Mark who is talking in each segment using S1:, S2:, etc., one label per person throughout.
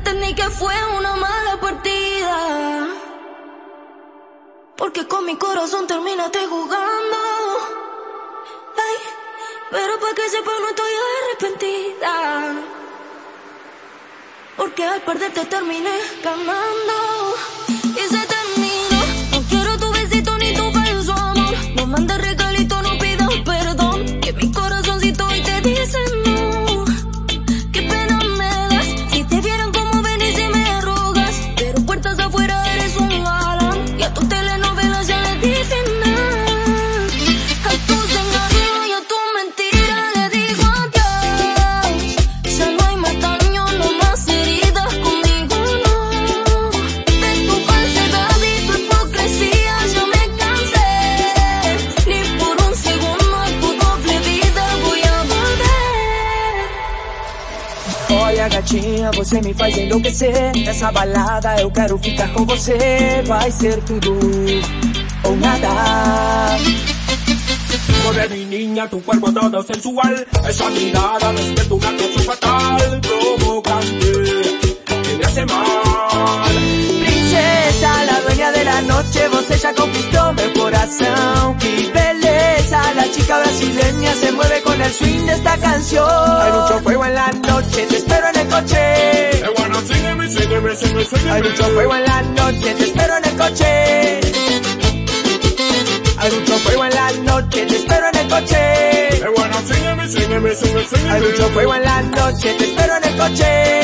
S1: entendí que fue una mala partida. Porque con mi corazón terminaste jugando. Ay, pero para que sepa no estoy arrepentida. Porque al perderte terminé ganando.
S2: Gatinha, você me faz enlouquecer Nessa balada eu quero ficar com você. Vai ser tudo ou nada.
S3: Mueve mi niña, tu cuerpo todo sensual. Esa mirada despierta una cosa fatal. Provocante, que me hace mal.
S2: Princesa, la dueña de la noche Você já conquistou meu coração Que beleza, la chica brasileña Se mueve con el swing de esta canción. Hay mucho fuego en la noche, Hay mucho fuego en la noche, te espero en el coche. Hay mucho fuego en la noche, te espero en el coche.
S3: Eh,
S2: Hay mucho fuego en la noche, te espero en el coche.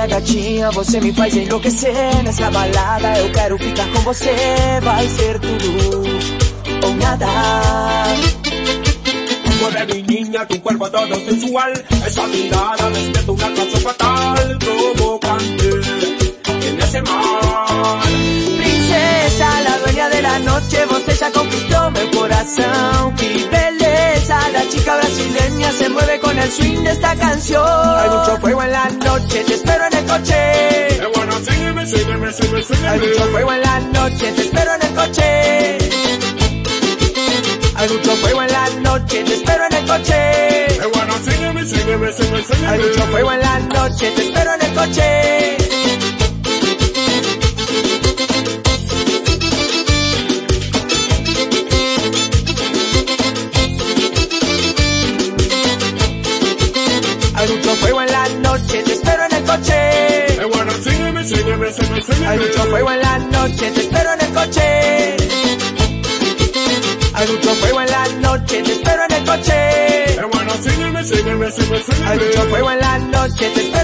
S2: Olha gatinha, você me faz enlouquecer Nessa balada eu quero ficar com você Vai ser tudo ou nada
S3: Mueve mi niña, tu cuerpo todo sensual Esa mirada despierta una cosa fatal Provocante, me hace mal
S2: Princesa, la dueña de la noche, você já conquistou meu coração. Que beleza, la chica brasileña se mueve con el swing de esta canción. Hay mucho fuego en la noche, Hay mucho fuego en la noche, te espero en el coche. Hay mucho fuego en la noche, te espero en el coche. Hay mucho fuego en la noche, te espero en el coche. Hay mucho fuego en la noche, te espero en el coche. Hay mucho fuego en la noche, te espero en el coche.
S3: Bueno, sígueme, sígueme, sígueme, sígueme
S2: Hay mucho fuego en la noche, te espero